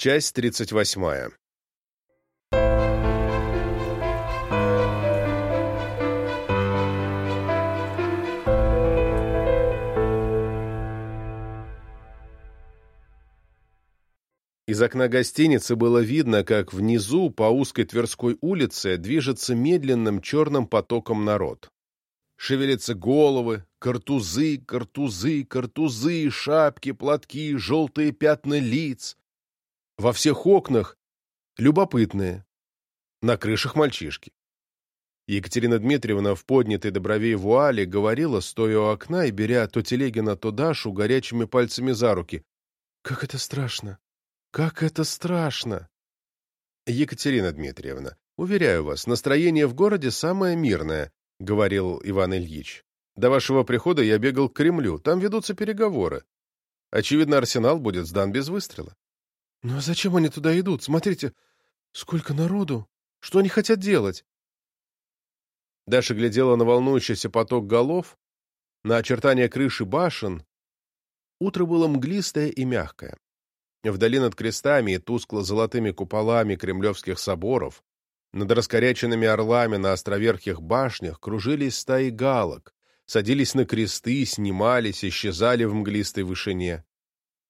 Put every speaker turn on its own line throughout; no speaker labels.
Часть 38. Из окна гостиницы было видно, как внизу по узкой Тверской улице движется медленным черным потоком народ. Шевелятся головы, картузы, картузы, картузы, шапки, платки, желтые пятна лиц. Во всех окнах любопытные, на крышах мальчишки. Екатерина Дмитриевна в поднятой до бровей вуале говорила, стоя у окна и беря то Телегина, то Дашу горячими пальцами за руки. «Как это страшно! Как это страшно!» «Екатерина Дмитриевна, уверяю вас, настроение в городе самое мирное», — говорил Иван Ильич. «До вашего прихода я бегал к Кремлю, там ведутся переговоры. Очевидно, арсенал будет сдан без выстрела». «Ну а зачем они туда идут? Смотрите, сколько народу! Что они хотят делать?» Даша глядела на волнующийся поток голов, на очертания крыши башен. Утро было мглистое и мягкое. Вдали над крестами и тускло-золотыми куполами кремлевских соборов, над раскоряченными орлами на островерхих башнях кружились стаи галок, садились на кресты, снимались, исчезали в мглистой вышине.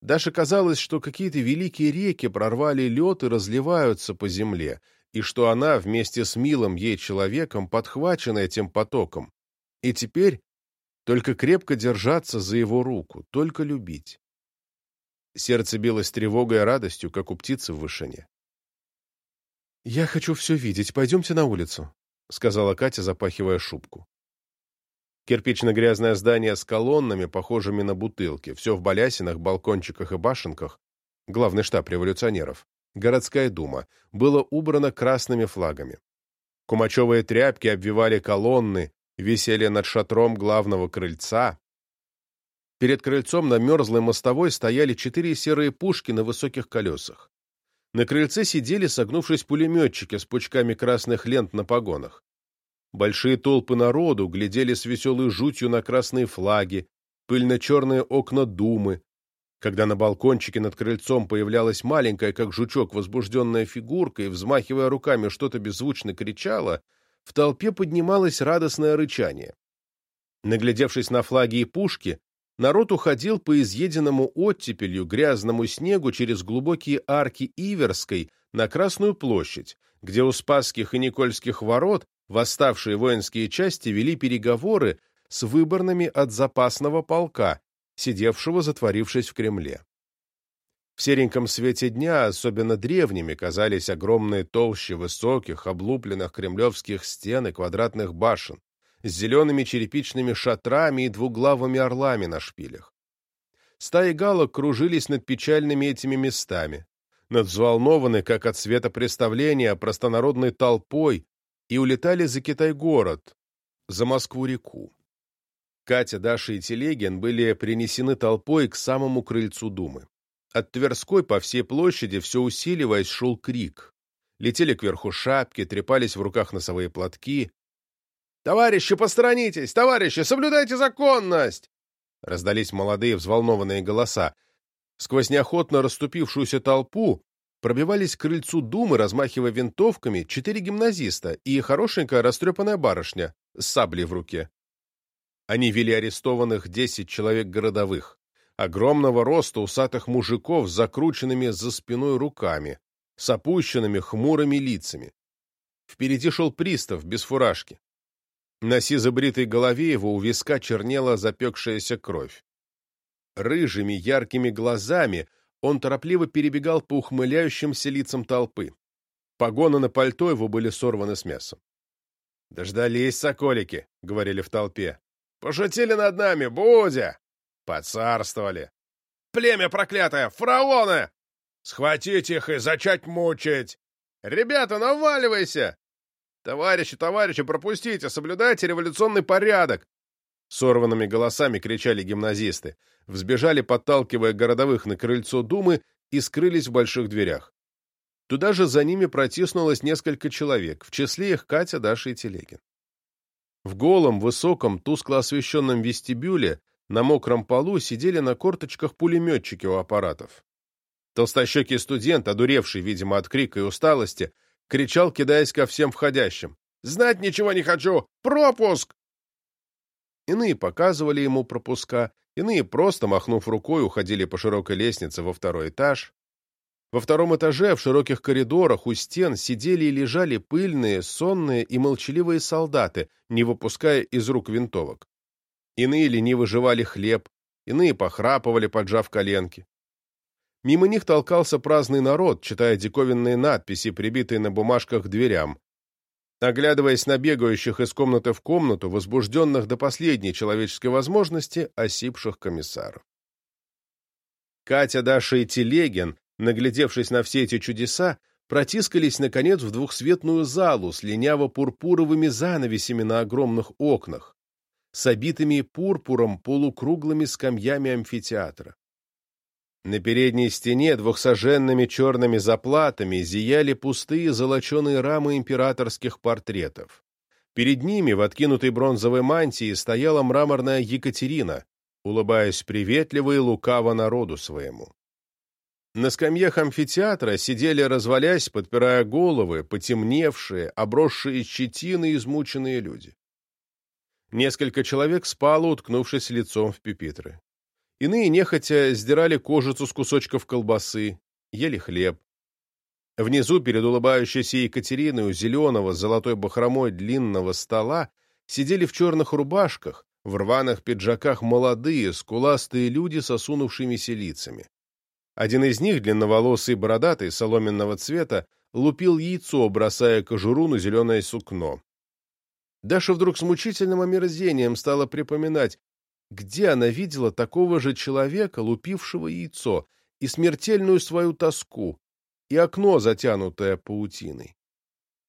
Даше казалось, что какие-то великие реки прорвали лед и разливаются по земле, и что она вместе с милым ей человеком подхвачена этим потоком, и теперь только крепко держаться за его руку, только любить. Сердце билось тревогой и радостью, как у птицы в вышине. «Я хочу все видеть. Пойдемте на улицу», — сказала Катя, запахивая шубку. Кирпично-грязное здание с колоннами, похожими на бутылки, все в балясинах, балкончиках и башенках, главный штаб революционеров, городская дума, было убрано красными флагами. Кумачевые тряпки обвивали колонны, висели над шатром главного крыльца, Перед крыльцом на мерзлой мостовой стояли четыре серые пушки на высоких колесах. На крыльце сидели, согнувшись пулеметчики с пучками красных лент на погонах. Большие толпы народу глядели с веселой жутью на красные флаги, пыльно-черные окна думы. Когда на балкончике над крыльцом появлялась маленькая, как жучок, возбужденная фигурка и, взмахивая руками, что-то беззвучно кричала, в толпе поднималось радостное рычание. Наглядевшись на флаги и пушки, народ уходил по изъеденному оттепелью грязному снегу через глубокие арки Иверской на Красную площадь, где у Спасских и Никольских ворот восставшие воинские части вели переговоры с выборными от запасного полка, сидевшего затворившись в Кремле. В сереньком свете дня особенно древними казались огромные толщи высоких, облупленных кремлевских стен и квадратных башен, с зелеными черепичными шатрами и двуглавыми орлами на шпилях. Стаи галок кружились над печальными этими местами, над взволнованной, как от света представления, простонародной толпой, и улетали за Китай-город, за Москву-реку. Катя, Даша и Телегин были принесены толпой к самому крыльцу Думы. От Тверской по всей площади, все усиливаясь, шел крик. Летели кверху шапки, трепались в руках носовые платки, «Товарищи, посторонитесь! Товарищи, соблюдайте законность!» Раздались молодые взволнованные голоса. Сквозь неохотно расступившуюся толпу пробивались к крыльцу Думы, размахивая винтовками, четыре гимназиста и хорошенькая растрепанная барышня с саблей в руке. Они вели арестованных десять человек городовых, огромного роста усатых мужиков с закрученными за спиной руками, с опущенными хмурыми лицами. Впереди шел пристав без фуражки. На сизобритой голове его у виска чернела запекшаяся кровь. Рыжими яркими глазами он торопливо перебегал по ухмыляющимся лицам толпы. Погоны на пальто его были сорваны с мясом. «Дождались, соколики!» — говорили в толпе. «Пошутили над нами, Будя!» «Поцарствовали!» «Племя проклятое! Фараоны! Схватить их и зачать мучить! Ребята, наваливайся!» «Товарищи, товарищи, пропустите! Соблюдайте революционный порядок!» Сорванными голосами кричали гимназисты, взбежали, подталкивая городовых на крыльцо Думы и скрылись в больших дверях. Туда же за ними протиснулось несколько человек, в числе их Катя, Даша и Телегин. В голом, высоком, тускло освещенном вестибюле на мокром полу сидели на корточках пулеметчики у аппаратов. Толстощекий студент, одуревший, видимо, от крика и усталости, кричал, кидаясь ко всем входящим. «Знать ничего не хочу! Пропуск!» Иные показывали ему пропуска, иные, просто махнув рукой, уходили по широкой лестнице во второй этаж. Во втором этаже, в широких коридорах, у стен сидели и лежали пыльные, сонные и молчаливые солдаты, не выпуская из рук винтовок. Иные лениво жевали хлеб, иные похрапывали, поджав коленки. Мимо них толкался праздный народ, читая диковинные надписи, прибитые на бумажках к дверям. Оглядываясь на бегающих из комнаты в комнату, возбужденных до последней человеческой возможности, осипших комиссаров. Катя, Даша и Телегин, наглядевшись на все эти чудеса, протискались, наконец, в двухсветную залу с линяво-пурпуровыми занавесями на огромных окнах, с обитыми пурпуром полукруглыми скамьями амфитеатра. На передней стене двухсоженными черными заплатами зияли пустые золоченые рамы императорских портретов. Перед ними, в откинутой бронзовой мантии, стояла мраморная Екатерина, улыбаясь приветливо и лукаво народу своему. На скамьях амфитеатра сидели, развалясь, подпирая головы, потемневшие, обросшие щетиной измученные люди. Несколько человек спало, уткнувшись лицом в пепитры. Иные нехотя сдирали кожицу с кусочков колбасы, ели хлеб. Внизу, перед улыбающейся Екатериной, у зеленого с золотой бахромой длинного стола сидели в черных рубашках, в рваных пиджаках молодые, скуластые люди с осунувшимися лицами. Один из них, длинноволосый бородатый, соломенного цвета, лупил яйцо, бросая кожуру на зеленое сукно. Даша вдруг с мучительным омерзением стала припоминать, где она видела такого же человека, лупившего яйцо, и смертельную свою тоску, и окно, затянутое паутиной.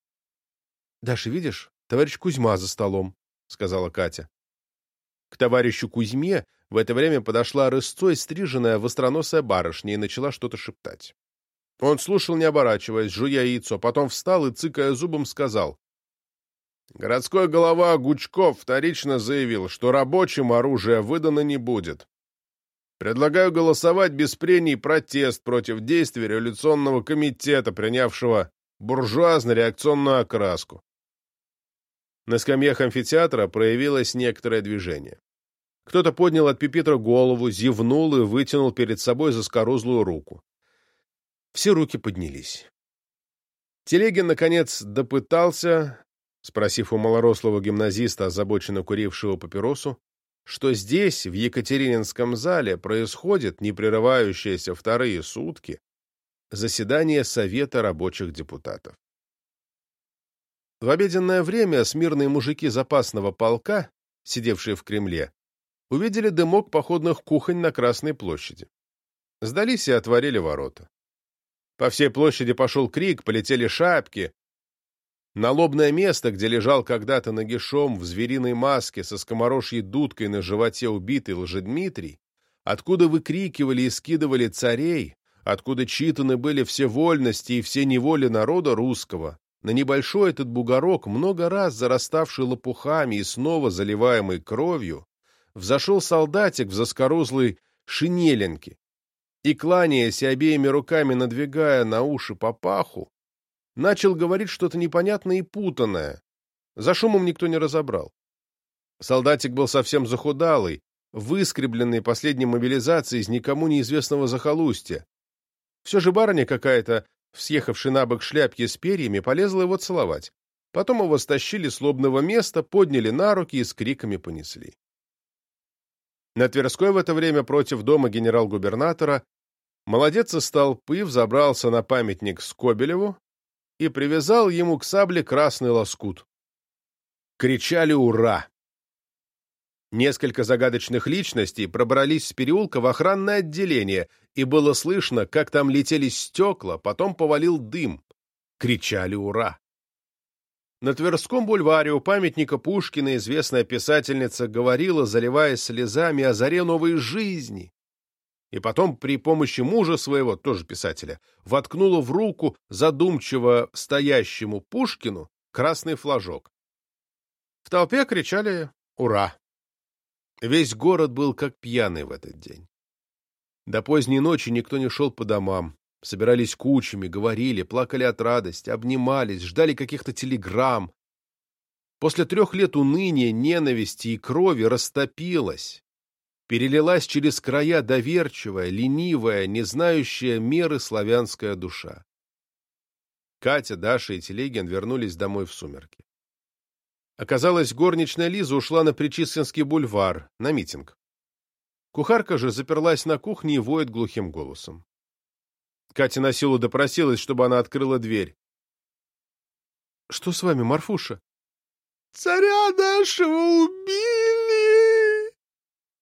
— Даша, видишь, товарищ Кузьма за столом, — сказала Катя. К товарищу Кузьме в это время подошла рысцой стриженная востроносая барышня и начала что-то шептать. Он слушал, не оборачиваясь, жуя яйцо, потом встал и, цыкая зубом, сказал. Городской голова Гучков вторично заявил, что рабочим оружие выдано не будет. Предлагаю голосовать без прений протест против действий революционного комитета, принявшего буржуазно-реакционную окраску. На скамьях амфитеатра проявилось некоторое движение. Кто-то поднял от пепитра голову, зевнул и вытянул перед собой заскорузлую руку. Все руки поднялись. Телегин, наконец, допытался, спросив у малорослого гимназиста, озабоченно курившего папиросу, что здесь, в Екатерининском зале, происходит, не прерывающееся вторые сутки, заседание Совета рабочих депутатов. В обеденное время смирные мужики запасного полка, сидевшие в Кремле, увидели дымок походных кухонь на Красной площади. Сдались и отворили ворота. По всей площади пошел крик, полетели шапки, на лобное место, где лежал когда-то нагишом в звериной маске со скоморожьей дудкой на животе убитый Лжедмитрий, откуда выкрикивали и скидывали царей, откуда читаны были все вольности и все неволи народа русского, на небольшой этот бугорок, много раз зараставший лопухами и снова заливаемый кровью, взошел солдатик в заскорузлой шинеленке и, кланяясь и обеими руками надвигая на уши папаху, начал говорить что-то непонятное и путанное. За шумом никто не разобрал. Солдатик был совсем захудалый, выскребленный последней мобилизацией из никому неизвестного захолустья. Все же барыня какая-то, съехавшая на бок шляпки с перьями, полезла его целовать. Потом его стащили с лобного места, подняли на руки и с криками понесли. На Тверской в это время против дома генерал-губернатора молодец из толпы взобрался на памятник Скобелеву, и привязал ему к сабле красный лоскут. Кричали «Ура!». Несколько загадочных личностей пробрались с переулка в охранное отделение, и было слышно, как там летели стекла, потом повалил дым. Кричали «Ура!». На Тверском бульваре у памятника Пушкина известная писательница говорила, заливаясь слезами, о заре новой жизни, и потом при помощи мужа своего, тоже писателя, воткнула в руку задумчиво стоящему Пушкину красный флажок. В толпе кричали «Ура!». Весь город был как пьяный в этот день. До поздней ночи никто не шел по домам, Собирались кучами, говорили, плакали от радости, обнимались, ждали каких-то телеграмм. После трех лет уныния, ненависти и крови растопилась, перелилась через края доверчивая, ленивая, не знающая меры славянская душа. Катя, Даша и Телегин вернулись домой в сумерки. Оказалось, горничная Лиза ушла на Причистинский бульвар, на митинг. Кухарка же заперлась на кухне и воет глухим голосом. Катя на силу допросилась, чтобы она открыла дверь. — Что с вами, Марфуша? — Царя нашего убили! —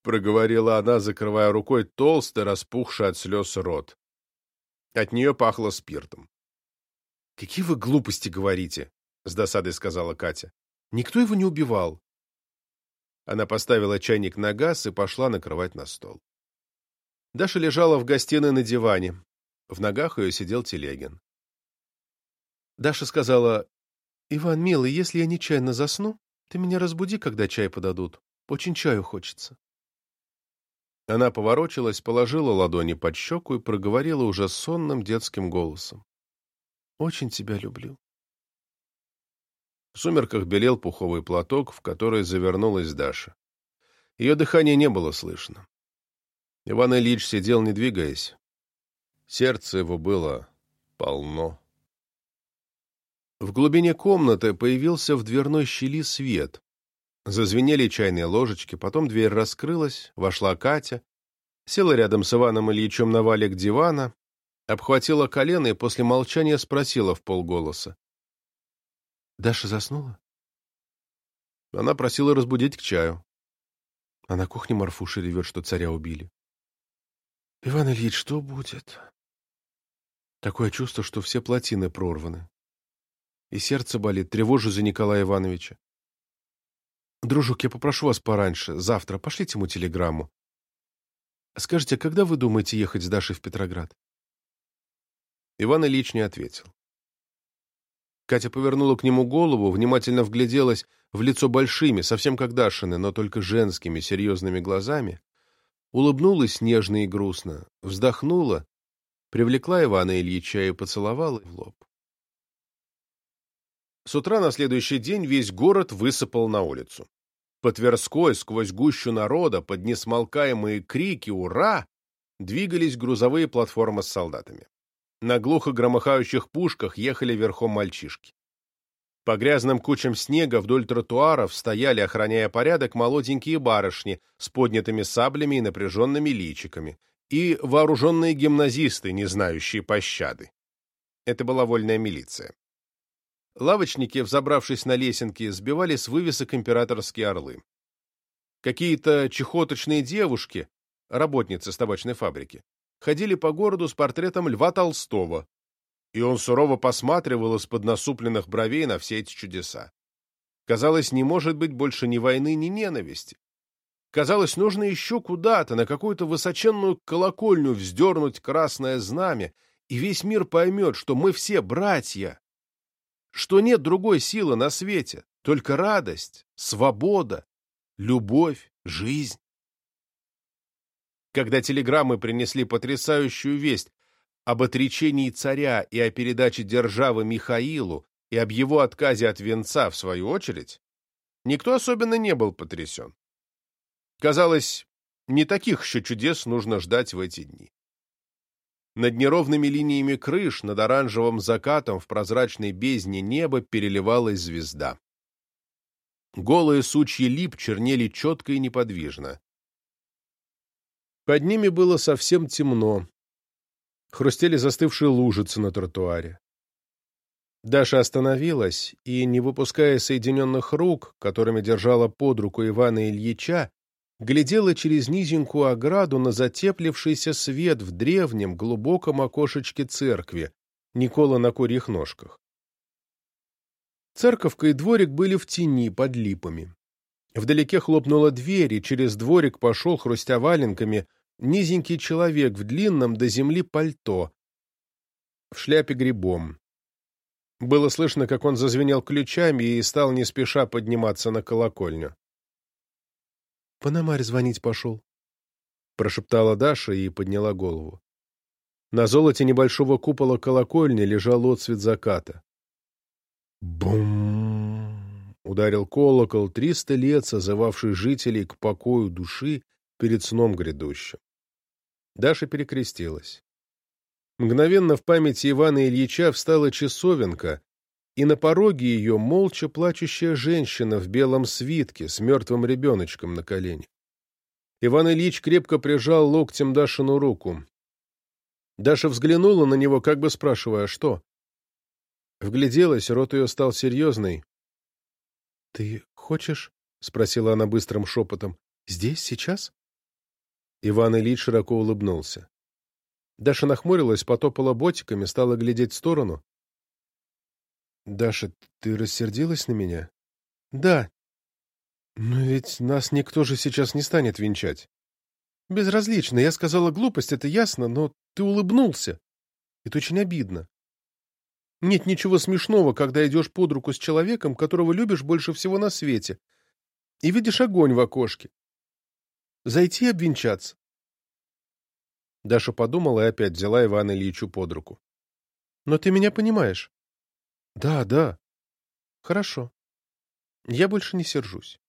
проговорила она, закрывая рукой толстый, распухший от слез рот. От нее пахло спиртом. — Какие вы глупости говорите! — с досадой сказала Катя. — Никто его не убивал. Она поставила чайник на газ и пошла накрывать на стол. Даша лежала в гостиной на диване. В ногах ее сидел Телегин. Даша сказала, «Иван, милый, если я нечаянно засну, ты меня разбуди, когда чай подадут. Очень чаю хочется». Она поворочилась, положила ладони под щеку и проговорила уже сонным детским голосом. «Очень тебя люблю». В сумерках белел пуховый платок, в который завернулась Даша. Ее дыхания не было слышно. Иван Ильич сидел, не двигаясь. Сердце его было полно. В глубине комнаты появился в дверной щели свет. Зазвенели чайные ложечки, потом дверь раскрылась, вошла Катя, села рядом с Иваном Ильичем на валик дивана, обхватила колено и после молчания спросила в полголоса. «Даша заснула?» Она просила разбудить к чаю. А на кухне Марфуша ревет, что царя убили. «Иван Ильич, что будет?» Такое чувство, что все плотины прорваны. И сердце болит, тревожу за Николая Ивановича. Дружок, я попрошу вас пораньше, завтра, пошлите ему телеграмму. Скажите, когда вы думаете ехать с Дашей в Петроград? Иван Ильич не ответил. Катя повернула к нему голову, внимательно вгляделась в лицо большими, совсем как Дашины, но только женскими, серьезными глазами, улыбнулась нежно и грустно, вздохнула привлекла Ивана Ильича и поцеловала в лоб. С утра на следующий день весь город высыпал на улицу. По Тверской, сквозь гущу народа, под несмолкаемые крики «Ура!» двигались грузовые платформы с солдатами. На глухо громыхающих пушках ехали верхом мальчишки. По грязным кучам снега вдоль тротуаров стояли, охраняя порядок, молоденькие барышни с поднятыми саблями и напряженными личиками, и вооруженные гимназисты, не знающие пощады. Это была вольная милиция. Лавочники, взобравшись на лесенки, сбивали с вывесок императорские орлы. Какие-то чехоточные девушки, работницы с табачной фабрики, ходили по городу с портретом Льва Толстого, и он сурово посматривал из-под насупленных бровей на все эти чудеса. Казалось, не может быть больше ни войны, ни ненависти. Казалось, нужно еще куда-то, на какую-то высоченную колокольню вздернуть красное знамя, и весь мир поймет, что мы все братья, что нет другой силы на свете, только радость, свобода, любовь, жизнь. Когда телеграммы принесли потрясающую весть об отречении царя и о передаче державы Михаилу и об его отказе от венца, в свою очередь, никто особенно не был потрясен. Казалось, не таких еще чудес нужно ждать в эти дни. Над неровными линиями крыш, над оранжевым закатом в прозрачной бездне неба переливалась звезда. Голые сучьи лип чернели четко и неподвижно. Под ними было совсем темно. Хрустели застывшие лужицы на тротуаре. Даша остановилась и, не выпуская соединенных рук, которыми держала под руку Ивана Ильича, глядела через низенькую ограду на затеплившийся свет в древнем глубоком окошечке церкви, Никола на курьих ножках. Церковка и дворик были в тени под липами. Вдалеке хлопнула дверь, и через дворик пошел, хрустя валенками, низенький человек в длинном до земли пальто, в шляпе грибом. Было слышно, как он зазвенел ключами и стал не спеша подниматься на колокольню. Пономарь звонить пошел, — прошептала Даша и подняла голову. На золоте небольшого купола колокольни лежал отцвет заката. Бум! Ударил колокол, триста лет созывавший жителей к покою души перед сном грядущим. Даша перекрестилась. Мгновенно в памяти Ивана Ильича встала часовенка, и на пороге ее молча плачущая женщина в белом свитке с мертвым ребеночком на коленях. Иван Ильич крепко прижал локтем Дашину руку. Даша взглянула на него, как бы спрашивая, что? Вгляделась, рот ее стал серьезный. — Ты хочешь? — спросила она быстрым шепотом. — Здесь, сейчас? Иван Ильич широко улыбнулся. Даша нахмурилась, потопала ботиками, стала глядеть в сторону. — Даша, ты рассердилась на меня? — Да. — Но ведь нас никто же сейчас не станет венчать. — Безразлично. Я сказала глупость, это ясно, но ты улыбнулся. Это очень обидно. Нет ничего смешного, когда идешь под руку с человеком, которого любишь больше всего на свете, и видишь огонь в окошке. Зайти и обвенчаться. Даша подумала и опять взяла Ивана Ильичу под руку. — Но ты меня понимаешь? — Да, да. — Хорошо. Я больше не сержусь.